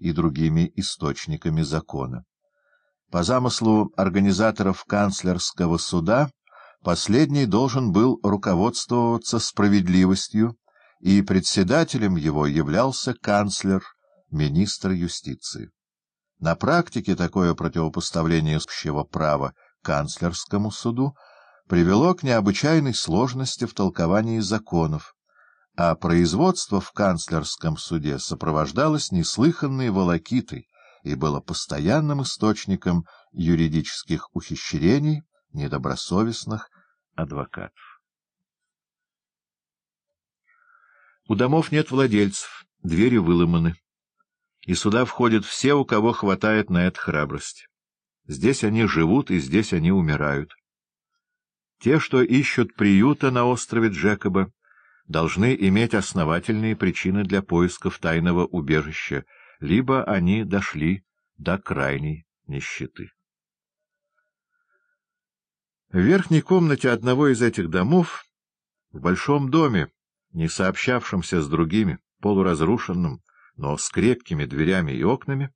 и другими источниками закона. По замыслу организаторов канцлерского суда последний должен был руководствоваться справедливостью, и председателем его являлся канцлер, министр юстиции. На практике такое противопоставление общего права канцлерскому суду привело к необычайной сложности в толковании законов, а производство в канцлерском суде сопровождалось неслыханной волокитой и было постоянным источником юридических ухищрений недобросовестных адвокатов. У домов нет владельцев, двери выломаны и сюда входят все, у кого хватает на это храбрости. Здесь они живут, и здесь они умирают. Те, что ищут приюта на острове Джекоба, должны иметь основательные причины для поисков тайного убежища, либо они дошли до крайней нищеты. В верхней комнате одного из этих домов, в большом доме, не сообщавшемся с другими, полуразрушенным, но с крепкими дверями и окнами,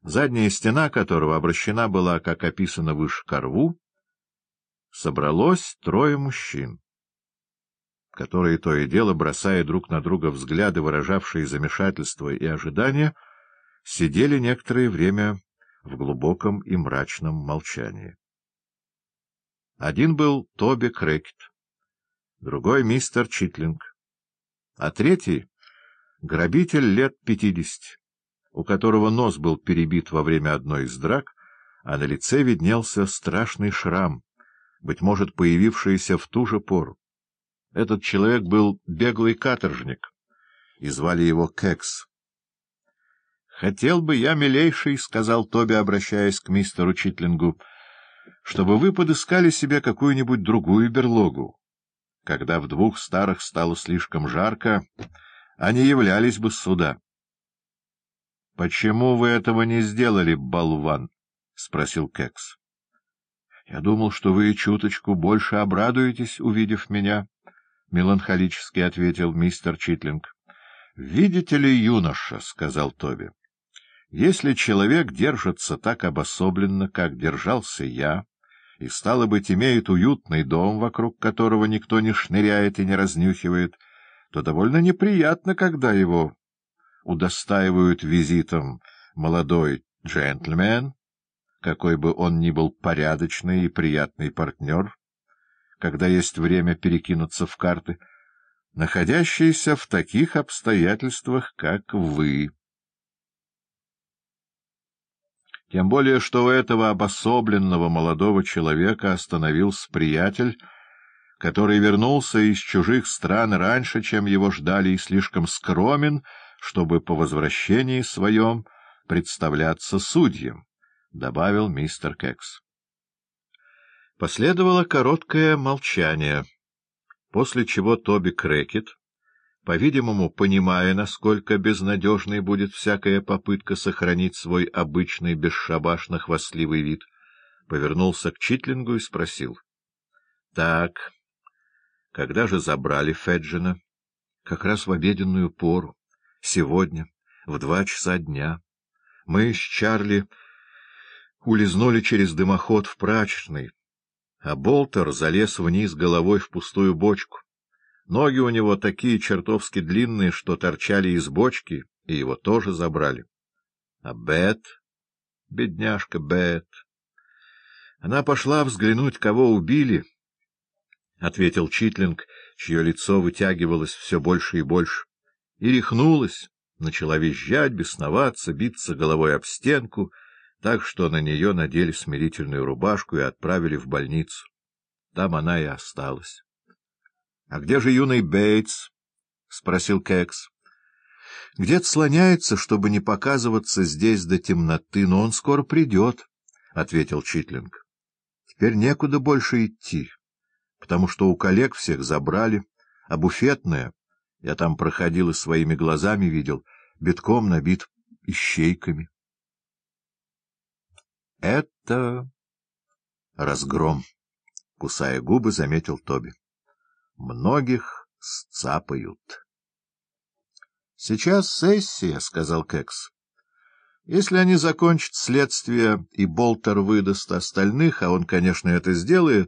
задняя стена которого обращена была, как описано выше, ко рву, собралось трое мужчин, которые то и дело, бросая друг на друга взгляды, выражавшие замешательство и ожидание, сидели некоторое время в глубоком и мрачном молчании. Один был Тоби Крекет, другой — мистер Читлинг, а третий Грабитель лет пятидесяти, у которого нос был перебит во время одной из драк, а на лице виднелся страшный шрам, быть может, появившийся в ту же пору. Этот человек был беглый каторжник, и звали его Кекс. — Хотел бы я, милейший, — сказал Тоби, обращаясь к мистеру Читлингу, — чтобы вы подыскали себе какую-нибудь другую берлогу. Когда в двух старых стало слишком жарко, они являлись бы сюда. — Почему вы этого не сделали, болван? — спросил Кекс. — Я думал, что вы чуточку больше обрадуетесь, увидев меня, — меланхолически ответил мистер Читлинг. — Видите ли, юноша, — сказал Тоби, — если человек держится так обособленно, как держался я, и, стало быть, имеет уютный дом, вокруг которого никто не шныряет и не разнюхивает, — то довольно неприятно, когда его удостаивают визитом молодой джентльмен, какой бы он ни был порядочный и приятный партнер, когда есть время перекинуться в карты, находящийся в таких обстоятельствах, как вы. Тем более, что у этого обособленного молодого человека остановился приятель, который вернулся из чужих стран раньше, чем его ждали, и слишком скромен, чтобы по возвращении своем представляться судьям, — добавил мистер Кекс. Последовало короткое молчание, после чего Тоби Крекет, по-видимому, понимая, насколько безнадежной будет всякая попытка сохранить свой обычный бесшабашно-хвастливый вид, повернулся к Читлингу и спросил. — Так... Когда же забрали Феджина? Как раз в обеденную пору. Сегодня, в два часа дня. Мы с Чарли улизнули через дымоход в прачечный, а Болтер залез вниз головой в пустую бочку. Ноги у него такие чертовски длинные, что торчали из бочки, и его тоже забрали. А Бет, бедняжка Бет, она пошла взглянуть, кого убили, —— ответил Читлинг, чье лицо вытягивалось все больше и больше, и рехнулась, начала визжать, бесноваться, биться головой об стенку, так что на нее надели смирительную рубашку и отправили в больницу. Там она и осталась. — А где же юный Бейтс? — спросил Кекс. — Где-то слоняется, чтобы не показываться здесь до темноты, но он скоро придет, — ответил Читлинг. — Теперь некуда больше идти потому что у коллег всех забрали, а буфетная, я там проходил и своими глазами видел, битком набит ищейками. — Это разгром, — кусая губы, заметил Тоби. — Многих сцапают. — Сейчас сессия, — сказал Кекс. Если они закончат следствие, и Болтер выдаст остальных, а он, конечно, это сделает,